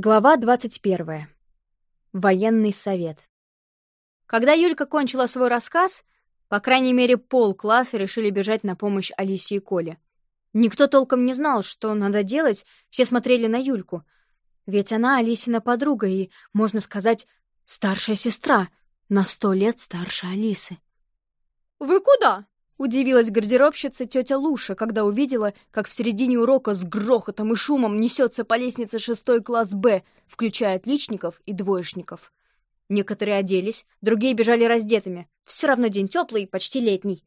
Глава 21. Военный совет. Когда Юлька кончила свой рассказ, по крайней мере, пол класса решили бежать на помощь Алисе и Коле. Никто толком не знал, что надо делать, все смотрели на Юльку. Ведь она Алисина подруга и, можно сказать, старшая сестра, на сто лет старше Алисы. «Вы куда?» Удивилась гардеробщица тетя Луша, когда увидела, как в середине урока с грохотом и шумом несется по лестнице шестой класс «Б», включая отличников и двоечников. Некоторые оделись, другие бежали раздетыми. Все равно день теплый, почти летний.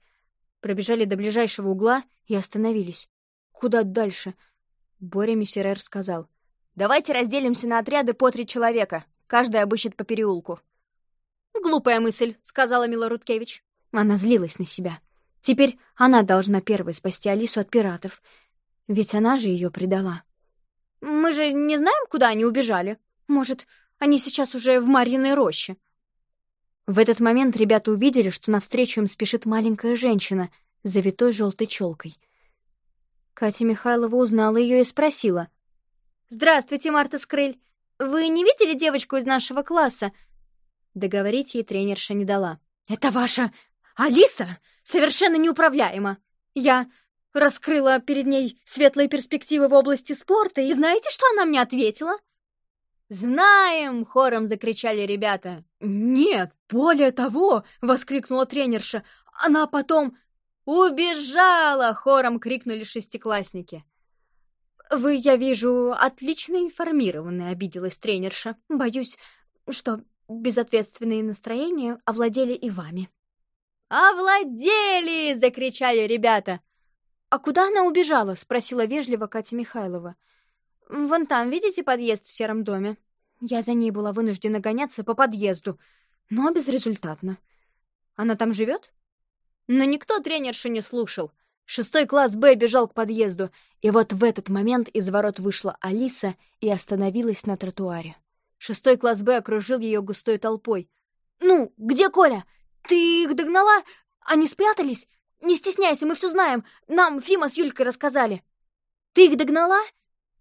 Пробежали до ближайшего угла и остановились. Куда дальше? Боря Мессерер сказал. «Давайте разделимся на отряды по три человека. Каждый обыщет по переулку». «Глупая мысль», — сказала Мила Руткевич. Она злилась на себя. Теперь она должна первой спасти Алису от пиратов. Ведь она же ее предала. «Мы же не знаем, куда они убежали. Может, они сейчас уже в Марьиной роще?» В этот момент ребята увидели, что навстречу им спешит маленькая женщина с завитой желтой челкой. Катя Михайлова узнала ее и спросила. «Здравствуйте, Марта Скрыль. Вы не видели девочку из нашего класса?» Договорить ей тренерша не дала. «Это ваша Алиса совершенно неуправляема. Я раскрыла перед ней светлые перспективы в области спорта, и знаете, что она мне ответила? «Знаем!» — хором закричали ребята. «Нет, более того!» — воскликнула тренерша. «Она потом...» «Убежала!» — хором крикнули шестиклассники. «Вы, я вижу, отлично информированы», — обиделась тренерша. «Боюсь, что безответственные настроения овладели и вами». «Овладели!» — закричали ребята. «А куда она убежала?» — спросила вежливо Катя Михайлова. «Вон там, видите подъезд в сером доме?» Я за ней была вынуждена гоняться по подъезду, но безрезультатно. Она там живет? Но никто тренершу не слушал. Шестой класс Б бежал к подъезду, и вот в этот момент из ворот вышла Алиса и остановилась на тротуаре. Шестой класс Б окружил ее густой толпой. «Ну, где Коля? «Ты их догнала? Они спрятались? Не стесняйся, мы все знаем. Нам Фима с Юлькой рассказали». «Ты их догнала?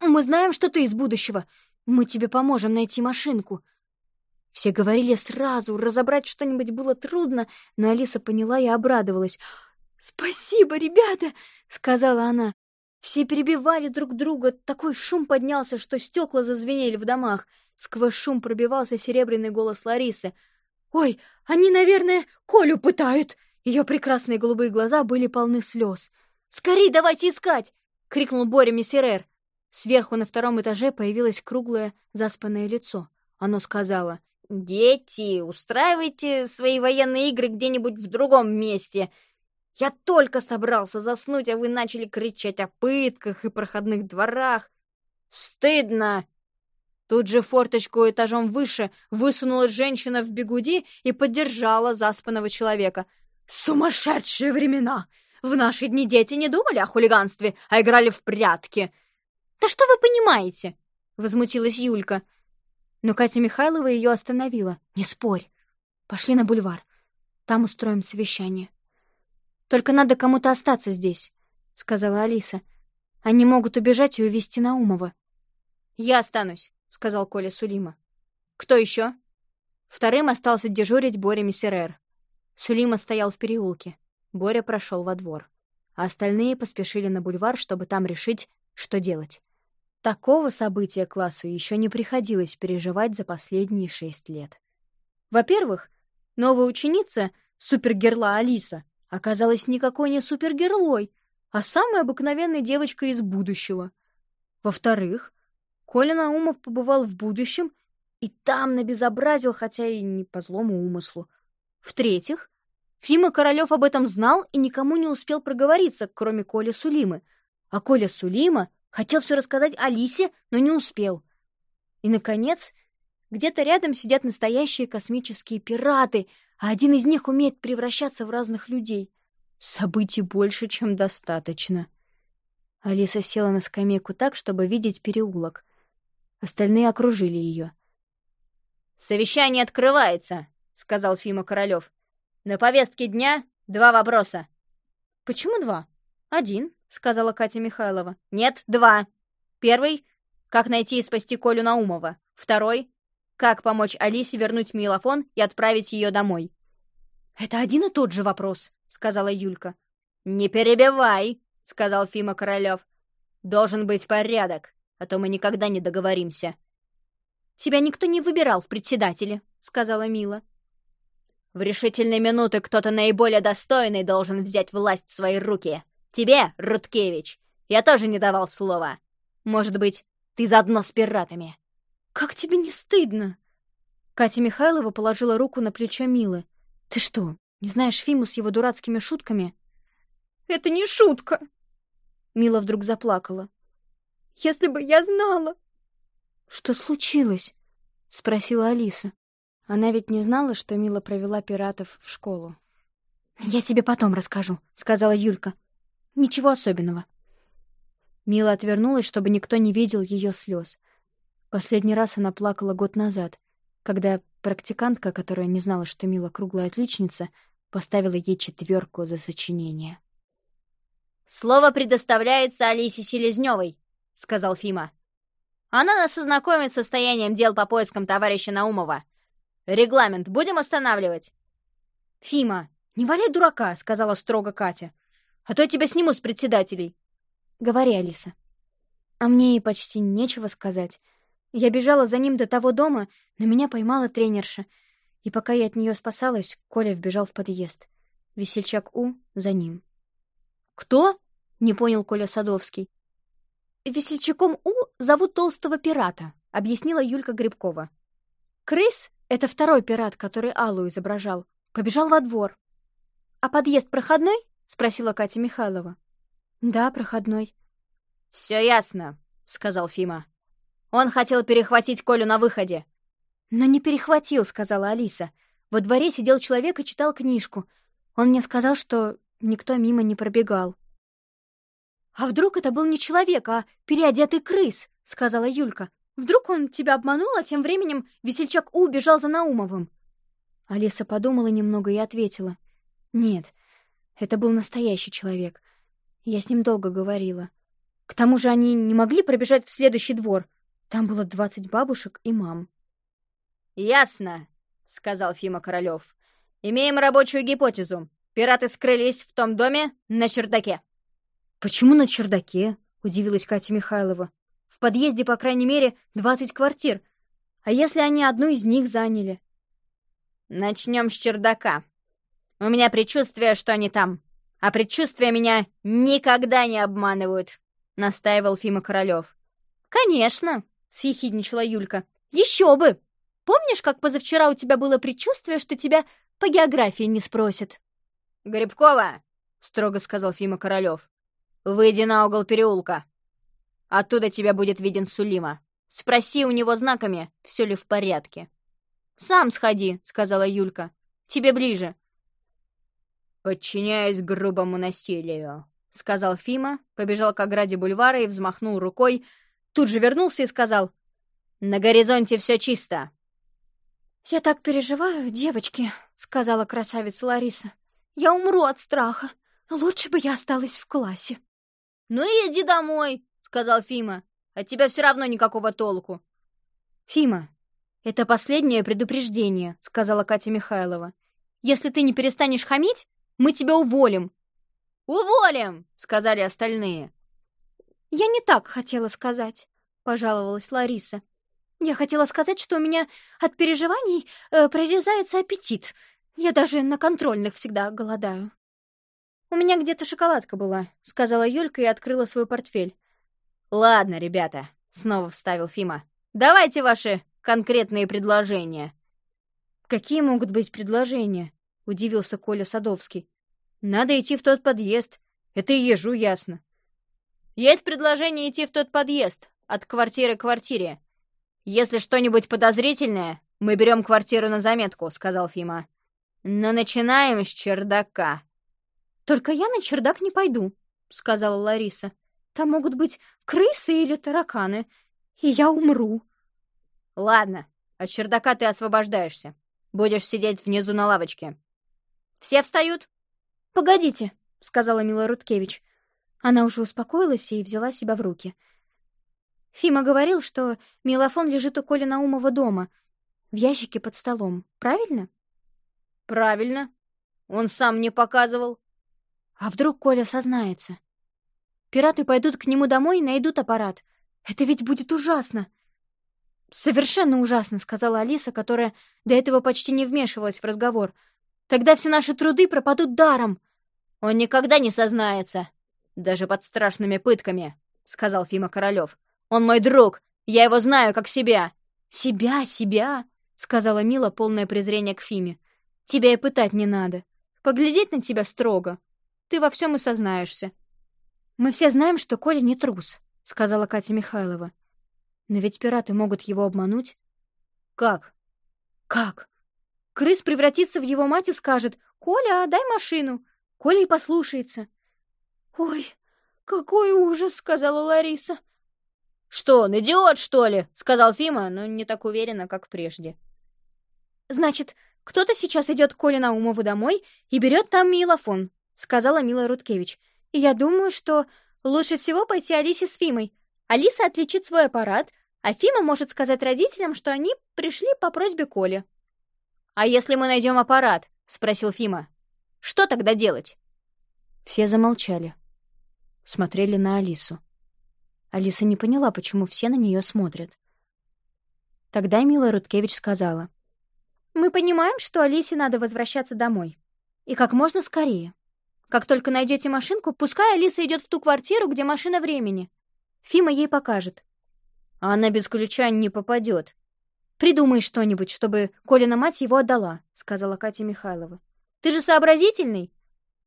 Мы знаем, что ты из будущего. Мы тебе поможем найти машинку». Все говорили сразу, разобрать что-нибудь было трудно, но Алиса поняла и обрадовалась. «Спасибо, ребята!» — сказала она. Все перебивали друг друга, такой шум поднялся, что стекла зазвенели в домах. Сквозь шум пробивался серебряный голос Ларисы — «Ой, они, наверное, Колю пытают!» Ее прекрасные голубые глаза были полны слез. «Скорей давайте искать!» — крикнул Боря Мессерер. Сверху на втором этаже появилось круглое, заспанное лицо. Оно сказала, «Дети, устраивайте свои военные игры где-нибудь в другом месте. Я только собрался заснуть, а вы начали кричать о пытках и проходных дворах. Стыдно!» Тут же форточку этажом выше высунулась женщина в бегуди и поддержала заспанного человека. «Сумасшедшие времена! В наши дни дети не думали о хулиганстве, а играли в прятки!» «Да что вы понимаете?» — возмутилась Юлька. Но Катя Михайлова ее остановила. «Не спорь. Пошли на бульвар. Там устроим совещание». «Только надо кому-то остаться здесь», — сказала Алиса. «Они могут убежать и увезти Наумова». «Я останусь», — сказал Коля Сулима. «Кто еще?» Вторым остался дежурить Боря Мессерер. Сулима стоял в переулке. Боря прошел во двор. А остальные поспешили на бульвар, чтобы там решить, что делать. Такого события классу еще не приходилось переживать за последние шесть лет. Во-первых, новая ученица, супергерла Алиса, оказалась никакой не супергерлой, а самой обыкновенной девочкой из будущего. Во-вторых, Коля Наумов побывал в будущем и там набезобразил, хотя и не по злому умыслу. В-третьих, Фима Королёв об этом знал и никому не успел проговориться, кроме Коли Сулимы. А Коля Сулима хотел все рассказать Алисе, но не успел. И, наконец, где-то рядом сидят настоящие космические пираты, а один из них умеет превращаться в разных людей. Событий больше, чем достаточно. Алиса села на скамейку так, чтобы видеть переулок. Остальные окружили ее. «Совещание открывается», — сказал Фима Королёв. «На повестке дня два вопроса». «Почему два?» «Один», — сказала Катя Михайлова. «Нет, два. Первый Как найти и спасти Колю Наумова. Второй — как помочь Алисе вернуть милофон и отправить ее домой. «Это один и тот же вопрос», — сказала Юлька. «Не перебивай», — сказал Фима Королев. «Должен быть порядок, а то мы никогда не договоримся». «Тебя никто не выбирал в председателе», — сказала Мила. «В решительные минуты кто-то наиболее достойный должен взять власть в свои руки. Тебе, Руткевич, я тоже не давал слова. Может быть, ты заодно с пиратами». «Как тебе не стыдно?» Катя Михайлова положила руку на плечо Милы. «Ты что, не знаешь Фиму с его дурацкими шутками?» «Это не шутка!» Мила вдруг заплакала. «Если бы я знала!» «Что случилось?» — спросила Алиса. Она ведь не знала, что Мила провела пиратов в школу. «Я тебе потом расскажу», — сказала Юлька. «Ничего особенного». Мила отвернулась, чтобы никто не видел ее слез. Последний раз она плакала год назад, когда практикантка, которая не знала, что Мила круглая отличница, поставила ей четверку за сочинение. «Слово предоставляется Алисе Селезневой», — сказал Фима. «Она нас ознакомит с состоянием дел по поискам товарища Наумова. Регламент будем останавливать?» «Фима, не валяй дурака», — сказала строго Катя. «А то я тебя сниму с председателей». «Говори, Алиса». А мне и почти нечего сказать. Я бежала за ним до того дома, но меня поймала тренерша. И пока я от нее спасалась, Коля вбежал в подъезд. Весельчак У за ним. «Кто?» — не понял Коля Садовский. «Весельчаком У зовут толстого пирата», — объяснила Юлька Грибкова. «Крыс — это второй пират, который Аллу изображал. Побежал во двор». «А подъезд проходной?» — спросила Катя Михайлова. «Да, проходной». «Все ясно», — сказал Фима. Он хотел перехватить Колю на выходе. «Но не перехватил», — сказала Алиса. «Во дворе сидел человек и читал книжку. Он мне сказал, что никто мимо не пробегал». «А вдруг это был не человек, а переодетый крыс?» — сказала Юлька. «Вдруг он тебя обманул, а тем временем весельчак У убежал за Наумовым?» Алиса подумала немного и ответила. «Нет, это был настоящий человек. Я с ним долго говорила. К тому же они не могли пробежать в следующий двор. Там было двадцать бабушек и мам. «Ясно», — сказал Фима Королёв. «Имеем рабочую гипотезу. Пираты скрылись в том доме на чердаке». «Почему на чердаке?» — удивилась Катя Михайлова. «В подъезде, по крайней мере, двадцать квартир. А если они одну из них заняли?» «Начнем с чердака. У меня предчувствие, что они там. А предчувствия меня никогда не обманывают», — настаивал Фима Королёв. «Конечно», — съехидничала Юлька. «Еще бы! Помнишь, как позавчера у тебя было предчувствие, что тебя по географии не спросят?» «Грибкова!» — строго сказал Фима Королёв. «Выйди на угол переулка. Оттуда тебя будет виден Сулима. Спроси у него знаками, все ли в порядке». «Сам сходи», — сказала Юлька. «Тебе ближе». «Подчиняюсь грубому насилию», — сказал Фима, побежал к ограде бульвара и взмахнул рукой, Тут же вернулся и сказал, «На горизонте все чисто». «Я так переживаю, девочки», — сказала красавица Лариса. «Я умру от страха. Лучше бы я осталась в классе». «Ну и иди домой», — сказал Фима. «От тебя все равно никакого толку». «Фима, это последнее предупреждение», — сказала Катя Михайлова. «Если ты не перестанешь хамить, мы тебя уволим». «Уволим!» — сказали остальные. «Я не так хотела сказать», — пожаловалась Лариса. «Я хотела сказать, что у меня от переживаний э, прорезается аппетит. Я даже на контрольных всегда голодаю». «У меня где-то шоколадка была», — сказала Юлька и открыла свой портфель. «Ладно, ребята», — снова вставил Фима. «Давайте ваши конкретные предложения». «Какие могут быть предложения?» — удивился Коля Садовский. «Надо идти в тот подъезд. Это и ежу ясно». Есть предложение идти в тот подъезд, от квартиры к квартире. Если что-нибудь подозрительное, мы берем квартиру на заметку», — сказал Фима. «Но начинаем с чердака». «Только я на чердак не пойду», — сказала Лариса. «Там могут быть крысы или тараканы, и я умру». «Ладно, от чердака ты освобождаешься. Будешь сидеть внизу на лавочке. Все встают?» «Погодите», — сказала Мила Руткевич. Она уже успокоилась и взяла себя в руки. Фима говорил, что мелофон лежит у Коли Наумова дома, в ящике под столом. Правильно? Правильно. Он сам мне показывал. А вдруг Коля сознается? Пираты пойдут к нему домой и найдут аппарат. Это ведь будет ужасно. Совершенно ужасно, сказала Алиса, которая до этого почти не вмешивалась в разговор. Тогда все наши труды пропадут даром. Он никогда не сознается, даже под страшными пытками, сказал Фима Королёв. Он мой друг, я его знаю как себя. Себя, себя, сказала Мила, полное презрение к Фиме. Тебя и пытать не надо. Поглядеть на тебя строго. Ты во всем и сознаешься. Мы все знаем, что Коля не трус, сказала Катя Михайлова. Но ведь пираты могут его обмануть. Как? Как? Крыс превратится в его мать и скажет «Коля, дай машину». Коля и послушается. «Ой, какой ужас!» — сказала Лариса. «Что, он идиот, что ли?» — сказал Фима, но не так уверенно, как прежде. «Значит, кто-то сейчас идет к Коле Наумову домой и берет там милофон», — сказала Мила Руткевич. «И я думаю, что лучше всего пойти Алисе с Фимой. Алиса отличит свой аппарат, а Фима может сказать родителям, что они пришли по просьбе Коли». «А если мы найдем аппарат?» — спросил Фима. «Что тогда делать?» Все замолчали. Смотрели на Алису. Алиса не поняла, почему все на нее смотрят. Тогда Мила Руткевич сказала. «Мы понимаем, что Алисе надо возвращаться домой. И как можно скорее. Как только найдете машинку, пускай Алиса идет в ту квартиру, где машина времени. Фима ей покажет. А она без ключа не попадет. «Придумай что-нибудь, чтобы Колина мать его отдала», — сказала Катя Михайлова. «Ты же сообразительный.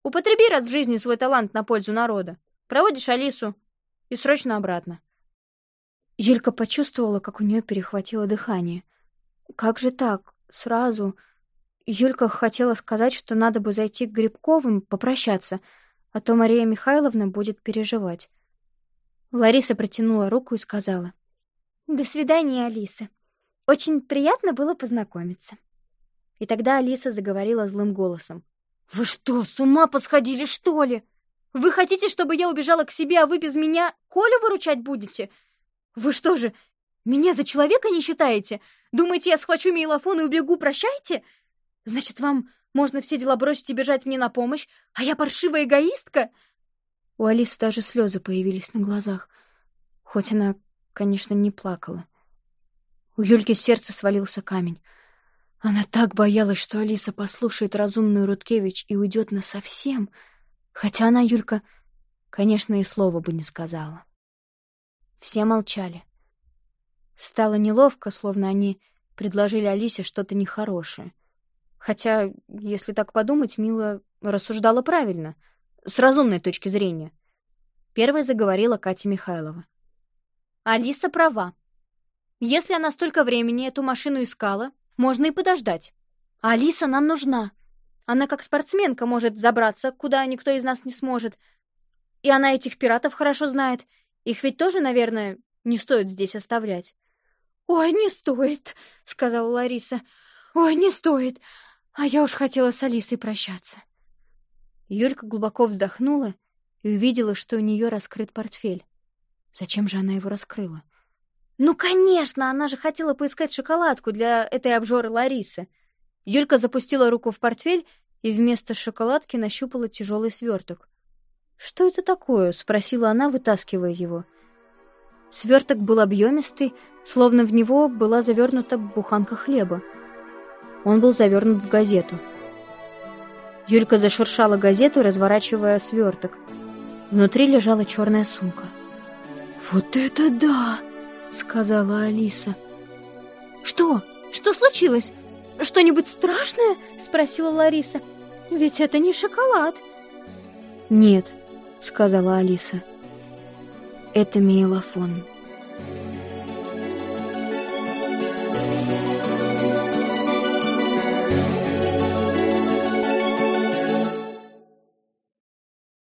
Употреби раз в жизни свой талант на пользу народа. Проводишь Алису и срочно обратно». Юлька почувствовала, как у нее перехватило дыхание. «Как же так? Сразу?» Юлька хотела сказать, что надо бы зайти к Грибковым, попрощаться, а то Мария Михайловна будет переживать. Лариса протянула руку и сказала. «До свидания, Алиса. Очень приятно было познакомиться». И тогда Алиса заговорила злым голосом. «Вы что, с ума посходили, что ли? Вы хотите, чтобы я убежала к себе, а вы без меня Колю выручать будете? Вы что же, меня за человека не считаете? Думаете, я схвачу мейлофон и убегу, прощайте? Значит, вам можно все дела бросить и бежать мне на помощь, а я паршивая эгоистка?» У Алисы даже слезы появились на глазах, хоть она, конечно, не плакала. У Юльки с сердца свалился камень. Она так боялась, что Алиса послушает разумную Руткевич и уйдет насовсем, хотя она, Юлька, конечно, и слова бы не сказала. Все молчали. Стало неловко, словно они предложили Алисе что-то нехорошее. Хотя, если так подумать, Мила рассуждала правильно, с разумной точки зрения. Первой заговорила Катя Михайлова. Алиса права. Если она столько времени эту машину искала, можно и подождать. А Алиса нам нужна. Она как спортсменка может забраться, куда никто из нас не сможет. И она этих пиратов хорошо знает. Их ведь тоже, наверное, не стоит здесь оставлять. «Ой, не стоит», — сказала Лариса. «Ой, не стоит. А я уж хотела с Алисой прощаться». Юлька глубоко вздохнула и увидела, что у нее раскрыт портфель. Зачем же она его раскрыла? Ну, конечно, она же хотела поискать шоколадку для этой обжоры Ларисы. Юлька запустила руку в портфель и вместо шоколадки нащупала тяжелый сверток. «Что это такое?» — спросила она, вытаскивая его. Сверток был объемистый, словно в него была завернута буханка хлеба. Он был завернут в газету. Юлька зашуршала газету, разворачивая сверток. Внутри лежала черная сумка. «Вот это да!» сказала Алиса. «Что? Что случилось? Что-нибудь страшное?» — спросила Лариса. «Ведь это не шоколад». «Нет», — сказала Алиса. «Это миелофон».